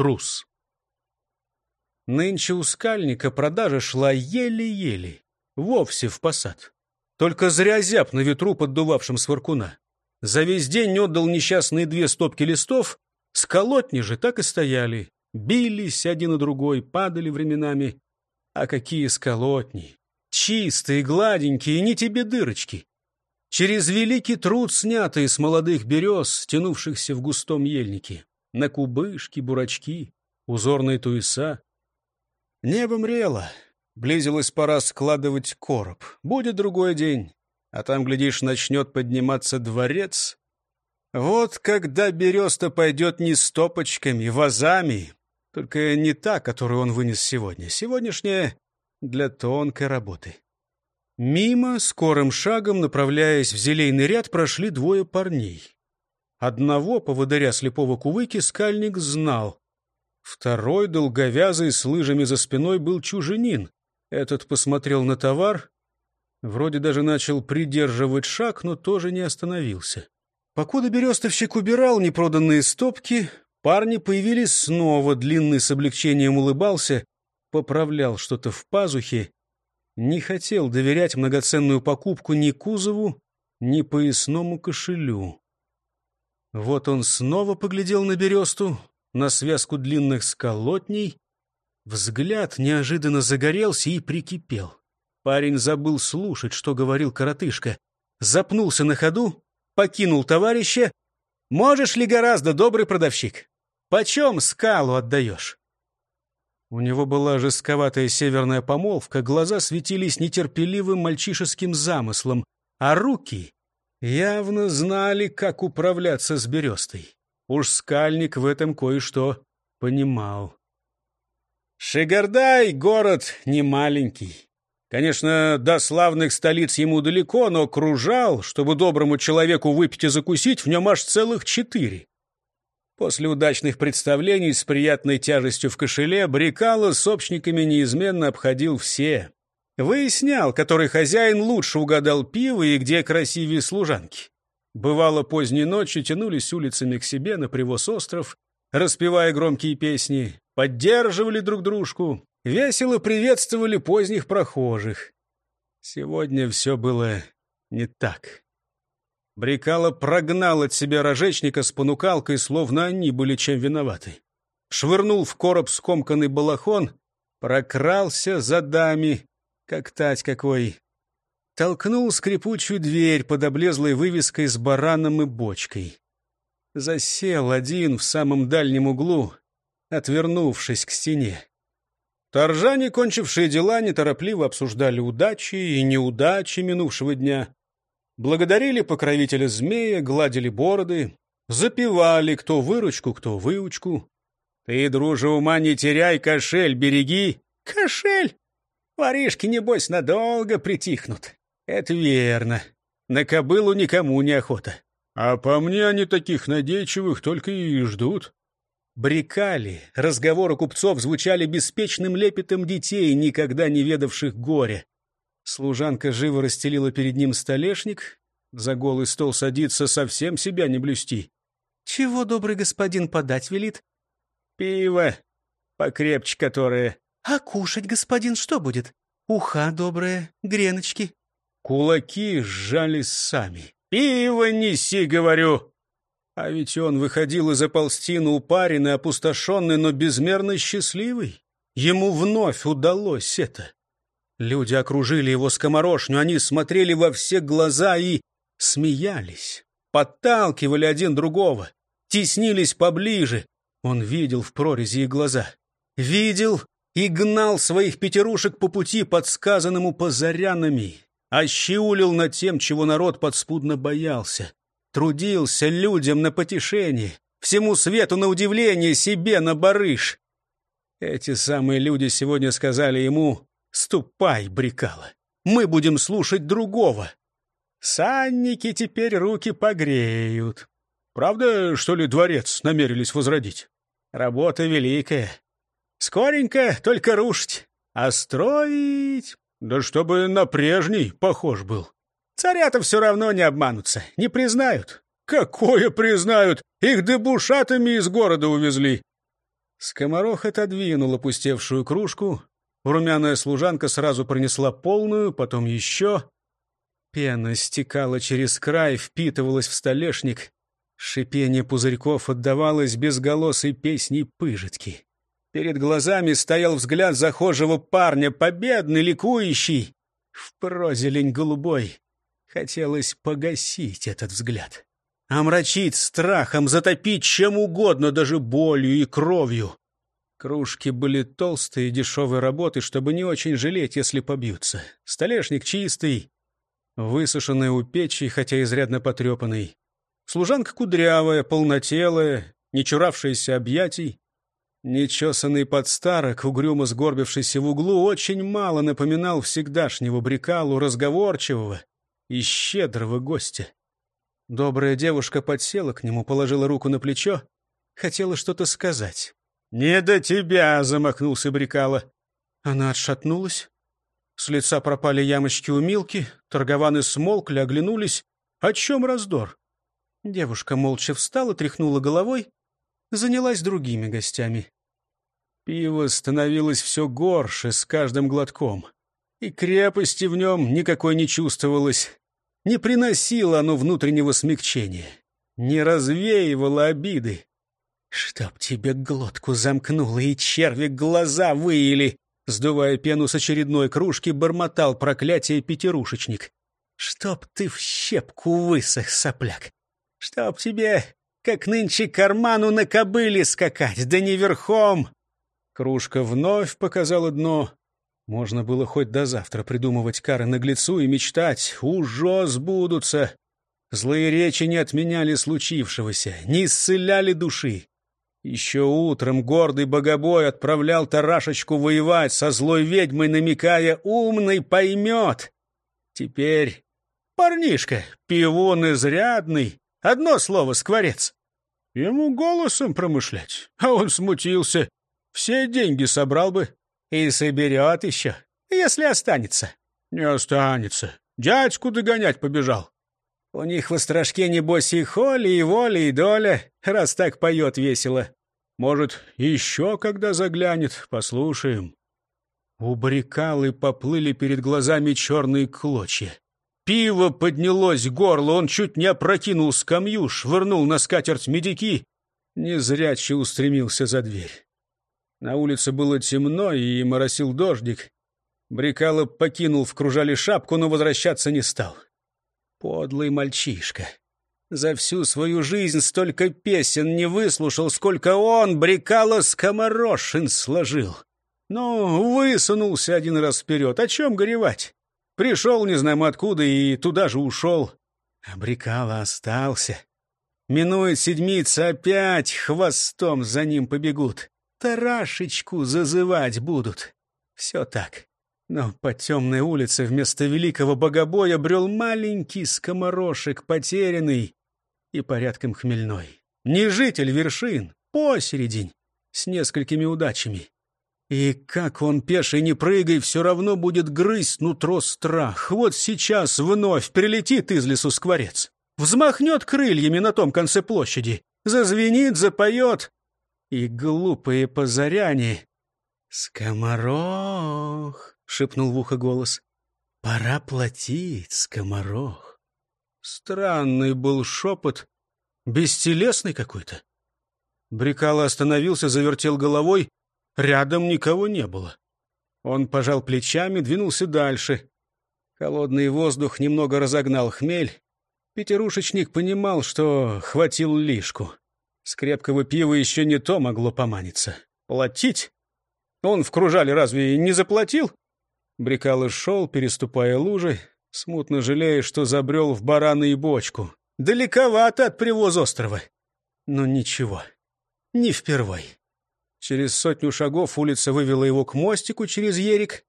трус. Нынче у скальника продажа шла еле-еле, вовсе в посад. Только зря зяб на ветру, поддувавшем сваркуна. За весь день отдал несчастные две стопки листов, сколотни же так и стояли, бились один и другой, падали временами. А какие сколотни! Чистые, гладенькие, не тебе дырочки. Через великий труд, снятые с молодых берез, тянувшихся в густом ельнике. На кубышки, бурачки, узорные туеса. Небо мрело, Близилась пора складывать короб. Будет другой день, а там, глядишь, начнет подниматься дворец. Вот когда береста пойдет не стопочками, вазами, только не та, которую он вынес сегодня. Сегодняшняя для тонкой работы. Мимо, скорым шагом, направляясь в зелейный ряд, прошли двое парней. Одного, поводыря слепого кувыки, скальник знал. Второй, долговязый, с лыжами за спиной, был чуженин. Этот посмотрел на товар, вроде даже начал придерживать шаг, но тоже не остановился. Покуда берестовщик убирал непроданные стопки, парни появились снова, длинный с облегчением улыбался, поправлял что-то в пазухе, не хотел доверять многоценную покупку ни кузову, ни поясному кошелю. Вот он снова поглядел на бересту, на связку длинных сколотней, Взгляд неожиданно загорелся и прикипел. Парень забыл слушать, что говорил коротышка. Запнулся на ходу, покинул товарища. «Можешь ли гораздо, добрый продавщик? Почем скалу отдаешь?» У него была жестковатая северная помолвка, глаза светились нетерпеливым мальчишеским замыслом, а руки явно знали, как управляться с берестой. Уж скальник в этом кое-что понимал. Шигардай — город не маленький. Конечно, до славных столиц ему далеко, но кружал, чтобы доброму человеку выпить и закусить, в нем аж целых четыре. После удачных представлений с приятной тяжестью в кошеле Брикало с общниками неизменно обходил все. Выяснял, который хозяин лучше угадал пиво и где красивее служанки. Бывало, поздней ночью тянулись улицами к себе на привоз остров, распевая громкие песни поддерживали друг дружку, весело приветствовали поздних прохожих. Сегодня все было не так. Брикало прогнал от себя рожечника с понукалкой, словно они были чем виноваты. Швырнул в короб скомканный балахон, прокрался за дами, как тать какой. Толкнул скрипучую дверь под облезлой вывеской с бараном и бочкой. Засел один в самом дальнем углу, отвернувшись к стене. Торжане, кончившие дела, неторопливо обсуждали удачи и неудачи минувшего дня. Благодарили покровителя змея, гладили бороды, запивали кто выручку, кто выучку. Ты, друже, ума не теряй, кошель береги. Кошель! Воришки, небось, надолго притихнут. Это верно. На кобылу никому не охота. А по мне они таких надейчивых только и ждут. Брикали, разговоры купцов звучали беспечным лепетом детей, никогда не ведавших горя. Служанка живо расстелила перед ним столешник. За голый стол садиться совсем себя не блюсти. «Чего, добрый господин, подать велит?» «Пиво, покрепче которое». «А кушать, господин, что будет? Уха добрая, греночки». Кулаки сжались сами. «Пиво неси, говорю!» А ведь он выходил из ополстина упаренный, опустошенный, но безмерно счастливый. Ему вновь удалось это. Люди окружили его скоморошню, они смотрели во все глаза и смеялись, подталкивали один другого, теснились поближе. Он видел в прорези их глаза. Видел и гнал своих пятерушек по пути, подсказанному позарянами, ощеулил над тем, чего народ подспудно боялся. Трудился людям на потешение, всему свету на удивление, себе на барыш. Эти самые люди сегодня сказали ему «Ступай, Брикала, мы будем слушать другого». Санники теперь руки погреют. Правда, что ли, дворец намерились возродить? Работа великая. Скоренько только рушить, а строить... Да чтобы на прежний похож был. Царя-то все равно не обманутся, не признают. Какое признают? Их дебушатами из города увезли. Скоморох отодвинул опустевшую кружку. Румяная служанка сразу принесла полную, потом еще. Пена стекала через край, впитывалась в столешник. Шипение пузырьков отдавалось безголосой песней пыжитки. Перед глазами стоял взгляд захожего парня, победный, ликующий. В прозелень голубой. Хотелось погасить этот взгляд. Омрачить страхом, затопить чем угодно, даже болью и кровью. Кружки были толстые, дешевой работы, чтобы не очень жалеть, если побьются. Столешник чистый, высушенный у печи, хотя изрядно потрепанный. Служанка кудрявая, полнотелая, не чуравшаяся объятий. Нечесанный подстарок, угрюмо сгорбившийся в углу, очень мало напоминал всегдашнего брикалу, разговорчивого и щедрого гостя. Добрая девушка подсела к нему, положила руку на плечо, хотела что-то сказать. «Не до тебя!» — замахнулся брикала. Она отшатнулась. С лица пропали ямочки у Милки, торгованы смолкли, оглянулись. О чем раздор? Девушка молча встала, тряхнула головой, занялась другими гостями. Пиво становилось все горше с каждым глотком, и крепости в нем никакой не чувствовалось. Не приносило оно внутреннего смягчения, не развеивало обиды. «Чтоб тебе глотку замкнуло и черви глаза выели!» Сдувая пену с очередной кружки, бормотал проклятие пятерушечник. «Чтоб ты в щепку высох, сопляк! Чтоб тебе, как нынче, карману на кобыле скакать, да не верхом!» Кружка вновь показала дно. Можно было хоть до завтра придумывать кары наглецу и мечтать. Ужо сбудутся. Злые речи не отменяли случившегося, не исцеляли души. Еще утром гордый богобой отправлял Тарашечку воевать со злой ведьмой, намекая «умный поймет». Теперь парнишка, пивун изрядный, одно слово скворец. Ему голосом промышлять, а он смутился. Все деньги собрал бы. И соберет еще, если останется. Не останется. Дядьку догонять побежал. У них в острожке, небось, и холи, и воля, и доля, раз так поет весело. Может, еще когда заглянет, послушаем. У баррикалы поплыли перед глазами черные клочья. Пиво поднялось горло, он чуть не опрокинул скамью, швырнул на скатерть медики, незряче устремился за дверь. На улице было темно и моросил дождик. Брикало покинул в кружале шапку, но возвращаться не стал. Подлый мальчишка. За всю свою жизнь столько песен не выслушал, сколько он, Брикало, скоморошин сложил. Ну, высунулся один раз вперед. О чем горевать? Пришел не знаем откуда и туда же ушел. А Брикало остался. Минует седмица, опять хвостом за ним побегут. Тарашечку зазывать будут. Все так. Но по темной улице вместо великого богобоя брел маленький скоморошек, потерянный и порядком хмельной. Не житель вершин, посередень, с несколькими удачами. И как он, пеший, не прыгай, все равно будет грызть нутро страх. Вот сейчас вновь прилетит из лесу скворец. Взмахнет крыльями на том конце площади. Зазвенит, запоет и глупые позаряне. «Скоморох!» — шепнул в ухо голос. «Пора платить, скоморох!» Странный был шепот, бестелесный какой-то. Брикало остановился, завертел головой. Рядом никого не было. Он пожал плечами, двинулся дальше. Холодный воздух немного разогнал хмель. Пятерушечник понимал, что хватил лишку. С крепкого пива еще не то могло поманиться. Платить? Он в кружале разве не заплатил? Брикало шел, переступая лужи, смутно жалея, что забрел в бараны и бочку. Далековато от привоз острова. Но ничего, не впервой. Через сотню шагов улица вывела его к мостику через ерик.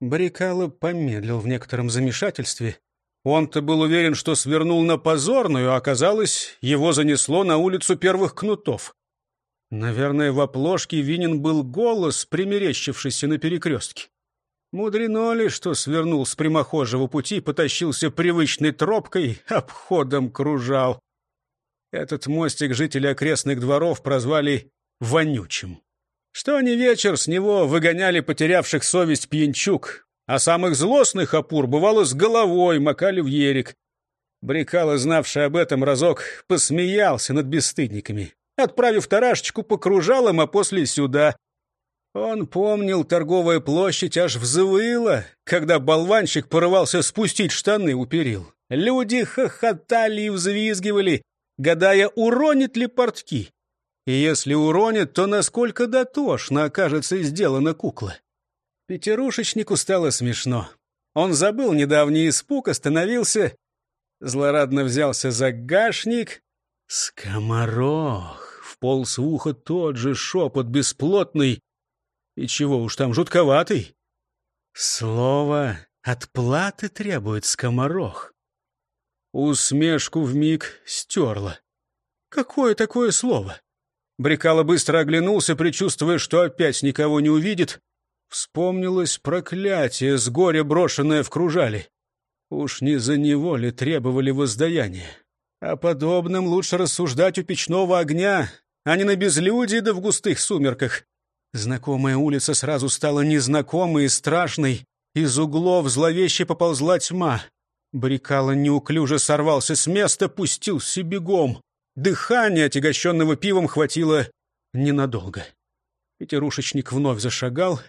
Барикало помедлил в некотором замешательстве, он-то был уверен, что свернул на позорную, а оказалось, его занесло на улицу первых кнутов. Наверное, в оплошке винен был голос, примерещившийся на перекрестке. Мудрено ли, что свернул с прямохожего пути, потащился привычной тропкой, обходом кружал. Этот мостик жители окрестных дворов прозвали «вонючим». Что ни вечер с него выгоняли потерявших совесть пьянчук, а самых злостных опур, бывало, с головой макали в ерик. Брикало, знавший об этом разок, посмеялся над бесстыдниками, отправив тарашечку по кружалам, а после сюда. Он помнил, торговая площадь аж взвыла, когда болванщик порывался спустить штаны у перил. Люди хохотали и взвизгивали, гадая, уронит ли портки. И если уронит, то насколько дотошно окажется сделана кукла. Пятерушечнику стало смешно. Он забыл недавний испуг, остановился, злорадно взялся за гашник. «Скоморох!» — вполз в ухо тот же шепот бесплотный. И чего уж там жутковатый. Слово отплаты требует скоморох. Усмешку вмиг стерла. Какое такое слово? Брикало быстро оглянулся, предчувствуя, что опять никого не увидит. Вспомнилось проклятие, с горя брошенное в кружали. Уж не за него ли требовали воздаяния? О подобном лучше рассуждать у печного огня, а не на безлюдии да в густых сумерках. Знакомая улица сразу стала незнакомой и страшной. Из углов зловеще поползла тьма. Брикало неуклюже сорвался с места, пустился бегом. Дыхание, отягощенного пивом, хватило ненадолго. Пятерушечник вновь зашагал,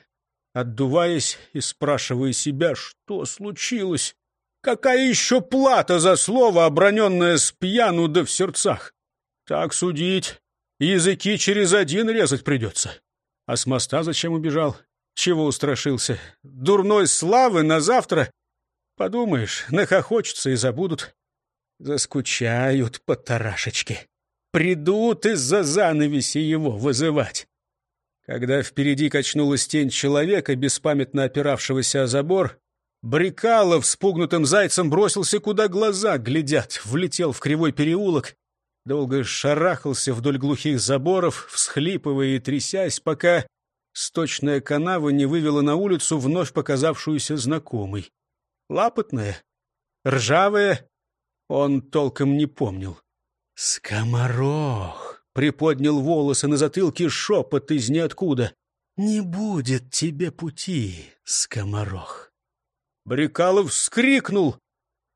отдуваясь и спрашивая себя, что случилось. Какая еще плата за слово, оброненное с пьяну да в сердцах? Так судить, языки через один резать придется. А с моста зачем убежал? Чего устрашился? Дурной славы на завтра? Подумаешь, нахохочутся и забудут. Заскучают по тарашечке. Придут из-за занавеси его вызывать. Когда впереди качнулась тень человека, беспамятно опиравшегося о забор, Брикалов с пугнутым зайцем бросился, куда глаза глядят, влетел в кривой переулок, долго шарахался вдоль глухих заборов, всхлипывая и трясясь, пока сточная канава не вывела на улицу вновь показавшуюся знакомой. Лапотная, ржавая, он толком не помнил. «Скоморох!» — приподнял волосы на затылке шепот из ниоткуда. «Не будет тебе пути, скоморох!» Брикалов вскрикнул,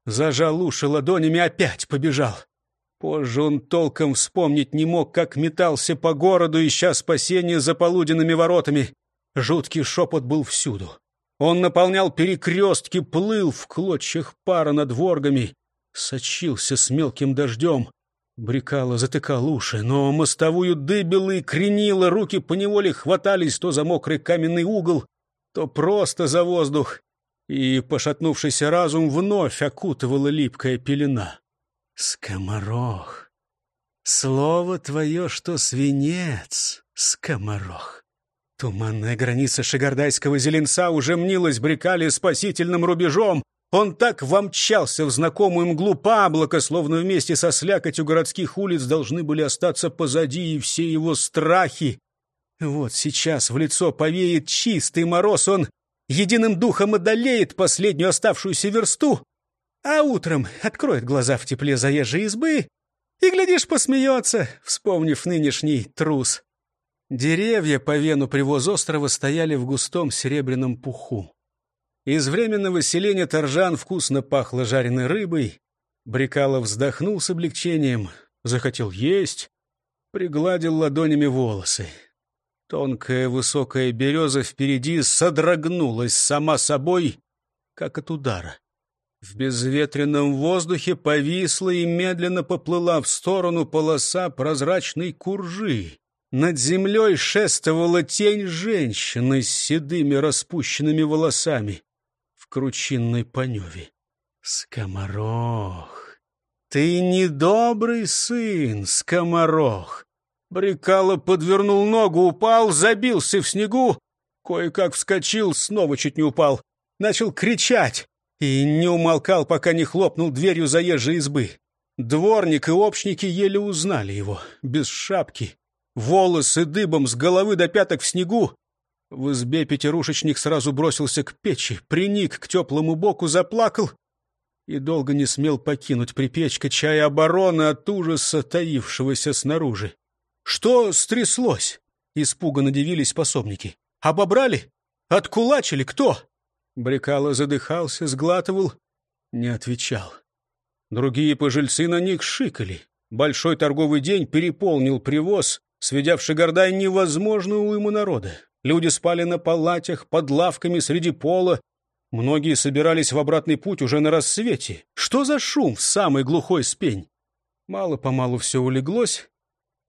зажал уши ладонями, опять побежал. Позже он толком вспомнить не мог, как метался по городу, ища спасения за полуденными воротами. Жуткий шепот был всюду. Он наполнял перекрестки, плыл в клочьях пара над воргами, сочился с мелким дождем. Брикало затыкал уши, но мостовую дыбило и кренило, руки поневоле хватались то за мокрый каменный угол, то просто за воздух, и пошатнувшийся разум вновь окутывала липкая пелена. Скоморох. Слово твое, что свинец, скоморох. Туманная граница шигардайского зеленца уже мнилась брекали спасительным рубежом. Он так вомчался в знакомую мглу паблока, словно вместе со слякотью городских улиц должны были остаться позади и все его страхи. Вот сейчас в лицо повеет чистый мороз, он единым духом одолеет последнюю оставшуюся версту, а утром откроет глаза в тепле заезжей избы и, глядишь, посмеется, вспомнив нынешний трус. Деревья по вену привоз острова стояли в густом серебряном пуху. Из временного селения Торжан вкусно пахло жареной рыбой. Брикалов вздохнул с облегчением, захотел есть, пригладил ладонями волосы. Тонкая высокая береза впереди содрогнулась сама собой, как от удара. В безветренном воздухе повисла и медленно поплыла в сторону полоса прозрачной куржи. Над землей шествовала тень женщины с седыми распущенными волосами в кручинной поневе. Скоморох, ты недобрый сын, скоморох. Брикало подвернул ногу, упал, забился в снегу, кое-как вскочил, снова чуть не упал, начал кричать и не умолкал, пока не хлопнул дверью заезжей избы. Дворник и общники еле узнали его, без шапки, волосы дыбом с головы до пяток в снегу. В избе пятерушечник сразу бросился к печи, приник к теплому боку, заплакал и долго не смел покинуть припечка чая обороны от ужаса, таившегося снаружи. Что стряслось? Испуганно дивились пособники. «Обобрали? Откулачили? Кто?» Брикало задыхался, сглатывал, не отвечал. Другие пожильцы на них шикали. Большой торговый день переполнил привоз, сведя в Шигардай невозможную уйму народа. Люди спали на палатях, под лавками, среди пола. Многие собирались в обратный путь уже на рассвете. Что за шум в самый глухой спень? Мало-помалу все улеглось.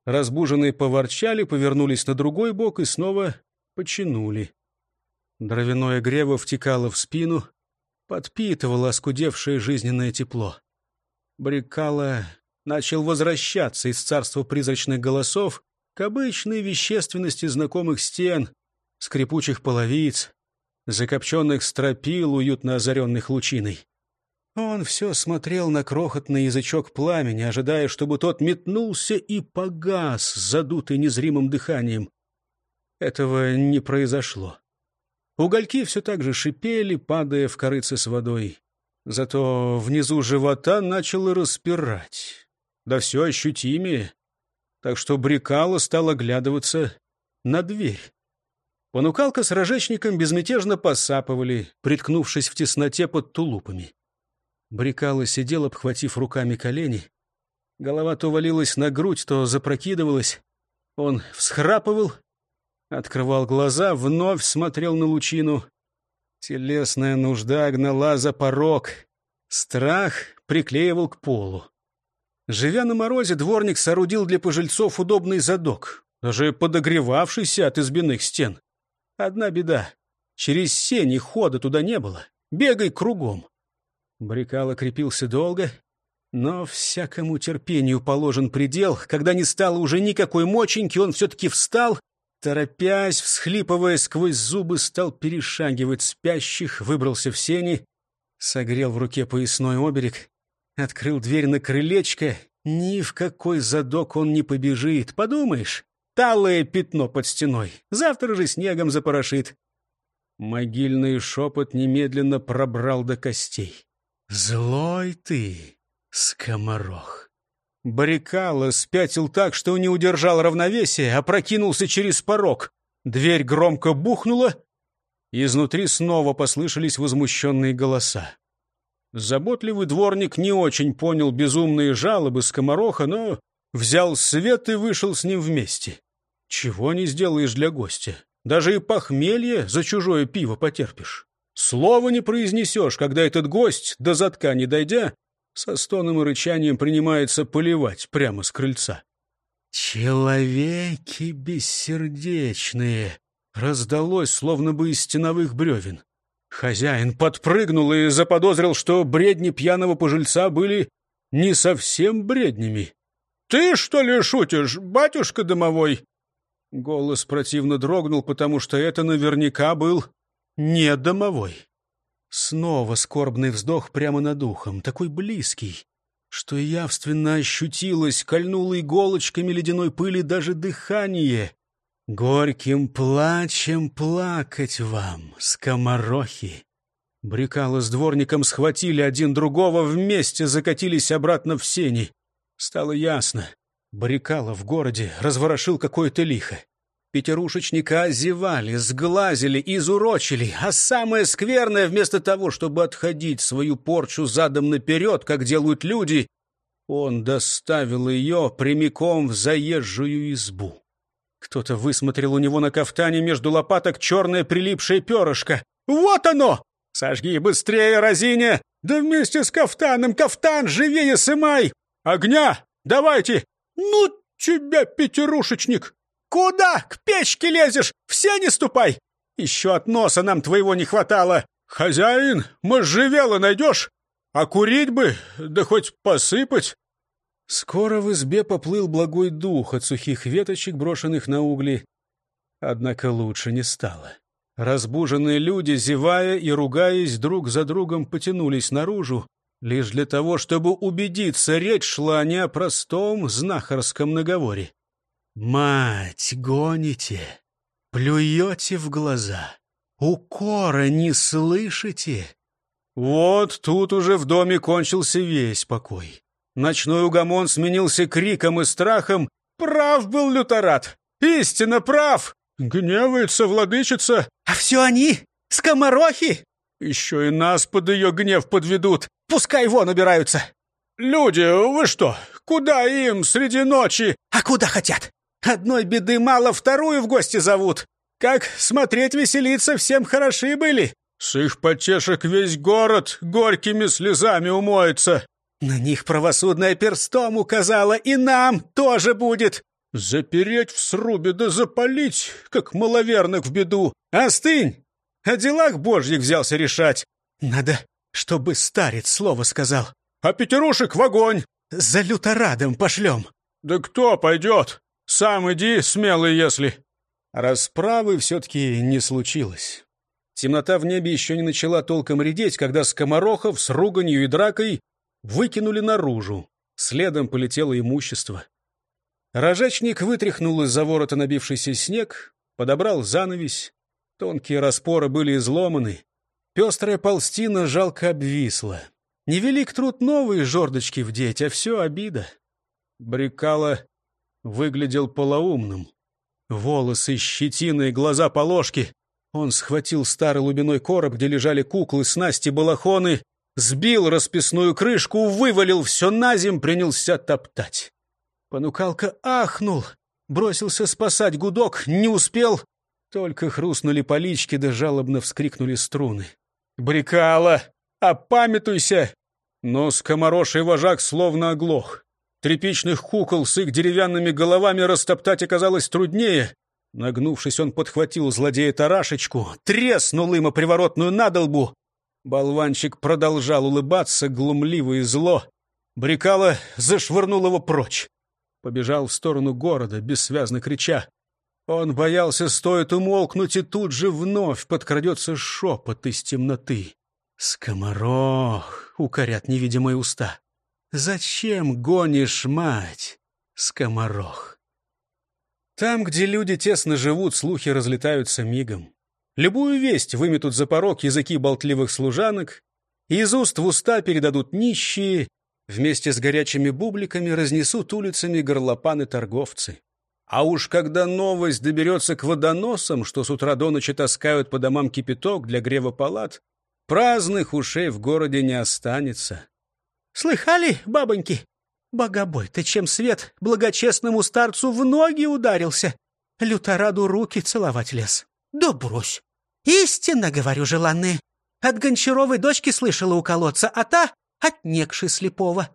Разбуженные поворчали, повернулись на другой бок и снова починули. Дровяное грево втекало в спину, подпитывало оскудевшее жизненное тепло. Брикало начал возвращаться из царства призрачных голосов к обычной вещественности знакомых стен, скрипучих половиц, закопченных стропил, уютно озаренных лучиной. Он все смотрел на крохотный язычок пламени, ожидая, чтобы тот метнулся и погас, задутый незримым дыханием. Этого не произошло. Угольки все так же шипели, падая в корыце с водой. Зато внизу живота начало распирать. Да все ощутимее. Так что Брикало стал оглядываться на дверь. Понукалка с рожечником безмятежно посапывали, приткнувшись в тесноте под тулупами. Брикало сидел, обхватив руками колени. Голова то валилась на грудь, то запрокидывалась. Он всхрапывал, открывал глаза, вновь смотрел на лучину. Телесная нужда гнала за порог. Страх приклеивал к полу. Живя на морозе, дворник соорудил для пожильцов удобный задок, даже подогревавшийся от избиных стен. Одна беда. Через сень и хода туда не было. Бегай кругом. Брикало крепился долго, но всякому терпению положен предел. Когда не стало уже никакой моченьки, он все-таки встал, торопясь, всхлипывая сквозь зубы, стал перешагивать спящих, выбрался в сени, согрел в руке поясной оберег, открыл дверь на крылечко. Ни в какой задок он не побежит. Подумаешь, талое пятно под стеной. Завтра же снегом запорошит. Могильный шепот немедленно пробрал до костей. «Злой ты, скоморох!» Барикало спятил так, что не удержал равновесия, опрокинулся через порог. Дверь громко бухнула. Изнутри снова послышались возмущенные голоса. Заботливый дворник не очень понял безумные жалобы скомороха, но взял свет и вышел с ним вместе. Чего не сделаешь для гостя? Даже и похмелье за чужое пиво потерпишь. Слова не произнесешь, когда этот гость, до затка не дойдя, со стоном и рычанием принимается поливать прямо с крыльца. «Человеки бессердечные!» раздалось, словно бы из стеновых бревен. Хозяин подпрыгнул и заподозрил, что бредни пьяного пожильца были не совсем бреднями. «Ты, что ли, шутишь, батюшка домовой?» Голос противно дрогнул, потому что это наверняка был не домовой. Снова скорбный вздох прямо над ухом, такой близкий, что явственно ощутилось, кольнуло иголочками ледяной пыли даже дыхание. Горьким плачем плакать вам, скоморохи. Брикало с дворником схватили один другого, вместе закатились обратно в сени. Стало ясно. Брикало в городе разворошил какое-то лихо. Пятерушечника зевали, сглазили, изурочили, а самое скверное, вместо того, чтобы отходить свою порчу задом наперед, как делают люди, он доставил ее прямиком в заезжую избу. Кто-то высмотрел у него на кафтане между лопаток черное прилипшее перышко. «Вот оно! Сожги быстрее, разиня! Да вместе с кафтаном! Кафтан, живее сымай! Огня! Давайте! Ну тебя, пятерушечник!» «Куда к печке лезешь? Все не ступай! Еще от носа нам твоего не хватало! Хозяин, можжевело найдешь? А курить бы, да хоть посыпать!» Скоро в избе поплыл благой дух от сухих веточек, брошенных на угли. Однако лучше не стало. Разбуженные люди, зевая и ругаясь, друг за другом потянулись наружу, лишь для того, чтобы убедиться, речь шла не о простом знахарском наговоре. Мать, гоните, плюете в глаза, укора не слышите. Вот тут уже в доме кончился весь покой. Ночной угомон сменился криком и страхом. Прав был люторат. Истинно прав! Гневается владычица. А все они, скоморохи! Еще и нас под ее гнев подведут. Пускай вон убираются. Люди, вы что, куда им среди ночи? А куда хотят? Одной беды мало, вторую в гости зовут. Как смотреть веселиться всем хороши были. С их потешек весь город горькими слезами умоется. На них правосудная перстом указала, и нам тоже будет. Запереть в срубе да запалить, как маловерных в беду. Остынь! О делах божьих взялся решать. Надо, чтобы старец слово сказал. А пятерушек в огонь. За люторадом пошлем. Да кто пойдет? Сам иди, смелый, если. Расправы все-таки не случилось. Темнота в небе еще не начала толком редеть, когда скоморохов с руганью и дракой выкинули наружу. Следом полетело имущество. Рожачник вытряхнул из-за ворота набившийся снег, подобрал занавесь. Тонкие распоры были изломаны. Пестрая полстина жалко обвисла. Невелик труд новые жердочки вдеть, а все обида. Брикало выглядел полоумным. Волосы, щетины, глаза по ложке. Он схватил старый лубиной короб, где лежали куклы, снасти, балахоны, сбил расписную крышку, вывалил все на земь, принялся топтать. Понукалка ахнул, бросился спасать гудок, не успел. Только хрустнули полички, да жалобно вскрикнули струны. «Брикала! Опамятуйся!» Но скомороший вожак словно оглох. Тряпичных кукол с их деревянными головами растоптать оказалось труднее. Нагнувшись, он подхватил злодея тарашечку, треснул им приворотную надолбу. Болванчик продолжал улыбаться, глумливо и зло. Брикала зашвырнул его прочь. Побежал в сторону города, бессвязно крича. Он боялся, стоит умолкнуть, и тут же вновь подкрадется шепот из темноты. «Скоморох!» — укорят невидимые уста. «Зачем гонишь мать, скоморох?» Там, где люди тесно живут, слухи разлетаются мигом. Любую весть выметут за порог языки болтливых служанок, и из уст в уста передадут нищие, вместе с горячими бубликами разнесут улицами горлопаны торговцы. А уж когда новость доберется к водоносам, что с утра до ночи таскают по домам кипяток для грева палат, праздных ушей в городе не останется. «Слыхали, бабоньки? Богобой-то чем свет благочестному старцу в ноги ударился? Лютораду руки целовать лез. Да брось! Истинно, говорю, желанные. От Гончаровой дочки слышала у колодца, а та — от некши слепого.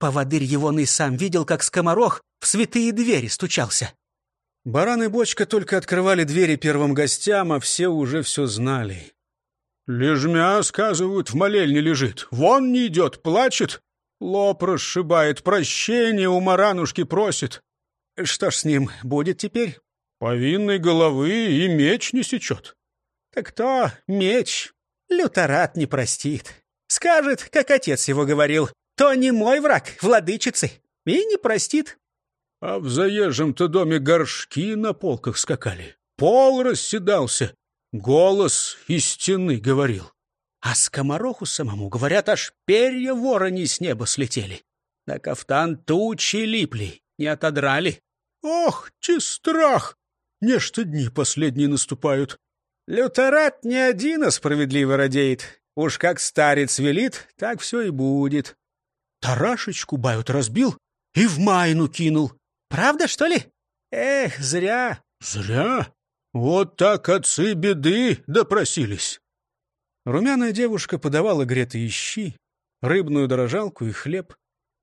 Поводырь его и сам видел, как скоморох в святые двери стучался. Баран и бочка только открывали двери первым гостям, а все уже все знали. Лежмя, сказывают, в молельне лежит. Вон не идет, плачет. Лоб расшибает, прощения у Маранушки просит. Что ж с ним будет теперь? Повинной головы и меч не сечет. Так то меч. Люторат не простит. Скажет, как отец его говорил, то не мой враг, владычицы, и не простит. А в заезжем-то доме горшки на полках скакали. Пол расседался. Голос из стены говорил. А скомороху самому, говорят, аж перья ворони с неба слетели. На кафтан тучи липли, не отодрали. Ох, че страх! Нечто дни последние наступают. Лютерат не один, а справедливо радеет. Уж как старец велит, так все и будет. Тарашечку бают разбил и в майну кинул. Правда, что ли? Эх, зря. Зря? Вот так отцы беды допросились. Румяная девушка подавала гретые щи, рыбную дорожалку и хлеб.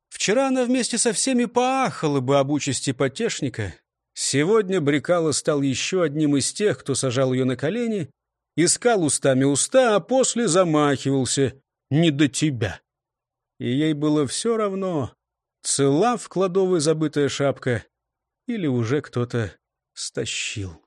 Вчера она вместе со всеми поахала бы об участи потешника. Сегодня Брикала стал еще одним из тех, кто сажал ее на колени, искал устами уста, а после замахивался «не до тебя». И ей было все равно, цела в кладовой забытая шапка или уже кто-то стащил.